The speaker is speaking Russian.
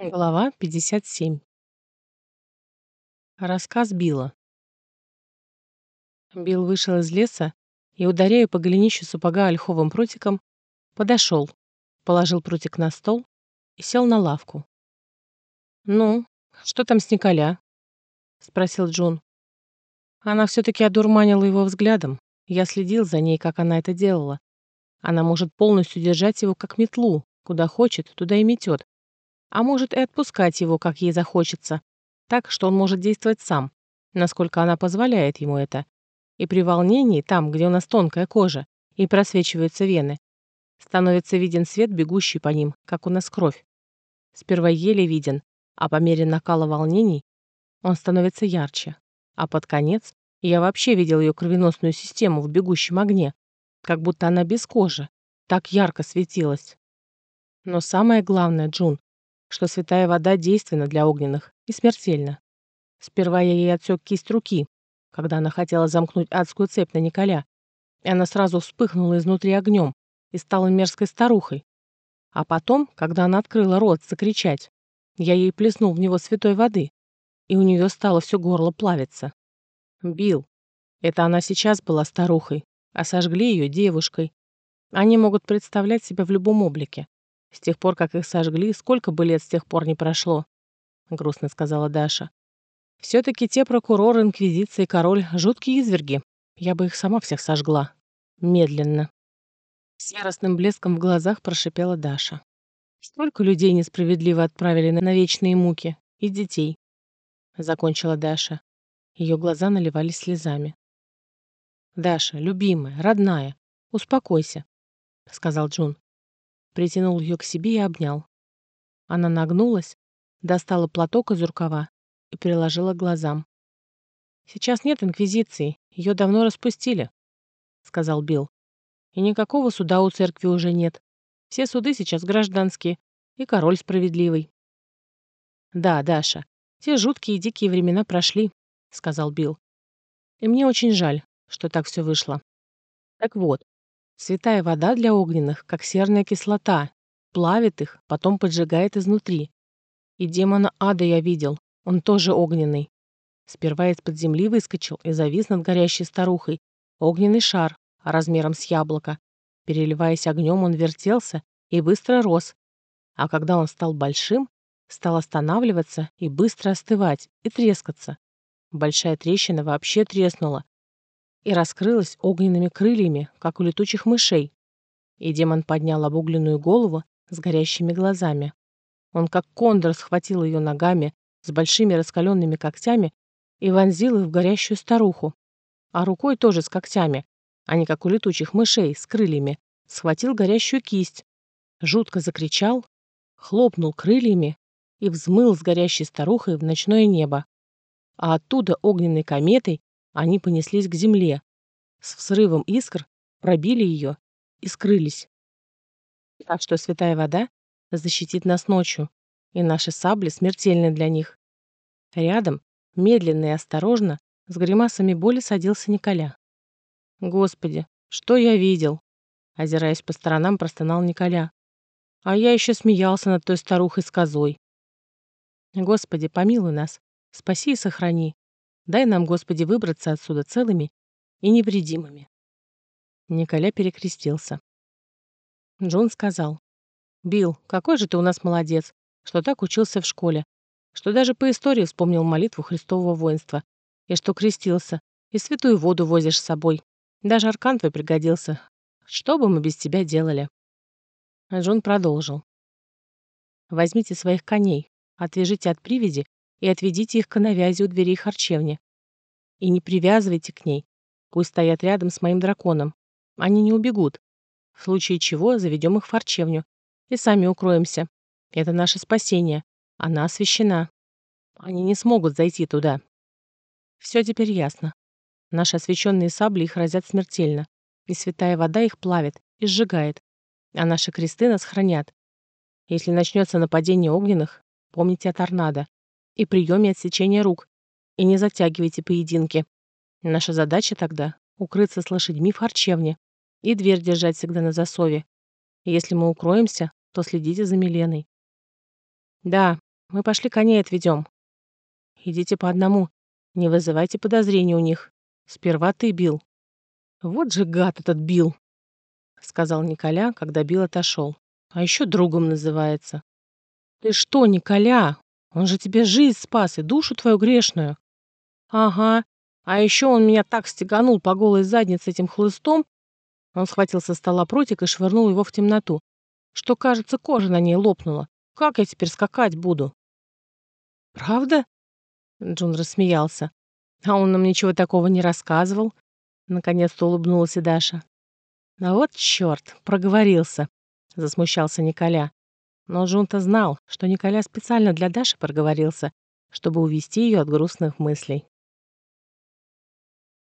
Глава 57. Рассказ Билла. Билл вышел из леса и, ударяя по голенищу сапога ольховым прутиком, подошел, положил прутик на стол и сел на лавку. «Ну, что там с Николя?» — спросил Джун. Она все-таки одурманила его взглядом. Я следил за ней, как она это делала. Она может полностью держать его как метлу. Куда хочет, туда и метет а может и отпускать его, как ей захочется, так, что он может действовать сам, насколько она позволяет ему это. И при волнении, там, где у нас тонкая кожа и просвечиваются вены, становится виден свет, бегущий по ним, как у нас кровь. Сперва еле виден, а по мере накала волнений он становится ярче. А под конец я вообще видел ее кровеносную систему в бегущем огне, как будто она без кожи, так ярко светилась. Но самое главное, Джун, что святая вода действенна для огненных и смертельна. Сперва я ей отсек кисть руки, когда она хотела замкнуть адскую цепь на Николя, и она сразу вспыхнула изнутри огнем и стала мерзкой старухой. А потом, когда она открыла рот закричать, я ей плеснул в него святой воды, и у нее стало все горло плавиться. Бил. Это она сейчас была старухой, а сожгли ее девушкой. Они могут представлять себя в любом облике. С тех пор, как их сожгли, сколько бы лет с тех пор не прошло, грустно сказала Даша. Все-таки те прокуроры, инквизиция и король — жуткие изверги. Я бы их сама всех сожгла. Медленно. С яростным блеском в глазах прошипела Даша. Столько людей несправедливо отправили на вечные муки. И детей. Закончила Даша. Ее глаза наливались слезами. «Даша, любимая, родная, успокойся», — сказал Джун притянул ее к себе и обнял. Она нагнулась, достала платок из рукава и приложила к глазам. «Сейчас нет инквизиции, ее давно распустили», — сказал Билл. «И никакого суда у церкви уже нет. Все суды сейчас гражданские, и король справедливый». «Да, Даша, те жуткие и дикие времена прошли», — сказал Билл. «И мне очень жаль, что так все вышло. Так вот, Святая вода для огненных, как серная кислота, плавит их, потом поджигает изнутри. И демона ада я видел, он тоже огненный. Сперва из-под земли выскочил и завис над горящей старухой. Огненный шар, размером с яблоко. Переливаясь огнем, он вертелся и быстро рос. А когда он стал большим, стал останавливаться и быстро остывать, и трескаться. Большая трещина вообще треснула, и раскрылась огненными крыльями, как у летучих мышей. И демон поднял обугленную голову с горящими глазами. Он как кондор схватил ее ногами с большими раскаленными когтями и вонзил их в горящую старуху. А рукой тоже с когтями, а не как у летучих мышей с крыльями, схватил горящую кисть, жутко закричал, хлопнул крыльями и взмыл с горящей старухой в ночное небо. А оттуда огненной кометой они понеслись к земле. С взрывом искр пробили ее и скрылись. Так что святая вода защитит нас ночью, и наши сабли смертельны для них. Рядом, медленно и осторожно, с гримасами боли садился Николя. «Господи, что я видел?» Озираясь по сторонам, простонал Николя. А я еще смеялся над той старухой с козой. «Господи, помилуй нас, спаси и сохрани», Дай нам, Господи, выбраться отсюда целыми и невредимыми. Николя перекрестился. Джон сказал, «Билл, какой же ты у нас молодец, что так учился в школе, что даже по истории вспомнил молитву Христового воинства, и что крестился, и святую воду возишь с собой. Даже аркан твой пригодился. Что бы мы без тебя делали?» Джон продолжил. «Возьмите своих коней, отвяжите от привязи и отведите их к навязи у дверей харчевни. И не привязывайте к ней. Пусть стоят рядом с моим драконом. Они не убегут. В случае чего заведем их в харчевню. И сами укроемся. Это наше спасение. Она освящена. Они не смогут зайти туда. Все теперь ясно. Наши освященные сабли их разят смертельно. И святая вода их плавит и сжигает. А наши кресты нас хранят. Если начнется нападение огненных, помните о торнадо и приеме отсечения рук. И не затягивайте поединки. Наша задача тогда — укрыться с лошадьми в харчевне и дверь держать всегда на засове. если мы укроемся, то следите за Миленой. Да, Мы пошли коней отведем. Идите по одному. Не вызывайте подозрений у них. Сперва ты бил. Вот же гад этот бил, сказал Николя, когда Бил отошел. А еще другом называется. Ты что, Николя? Он же тебе жизнь спас и душу твою грешную. Ага. А еще он меня так стеганул по голой заднице этим хлыстом. Он схватил со стола прутик и швырнул его в темноту, что, кажется, кожа на ней лопнула. Как я теперь скакать буду? Правда? Джун рассмеялся. А он нам ничего такого не рассказывал. Наконец-то улыбнулась и Даша. «А вот черт, проговорился», — засмущался Николя. Но Джун-то знал, что Николя специально для Даши проговорился, чтобы увести ее от грустных мыслей.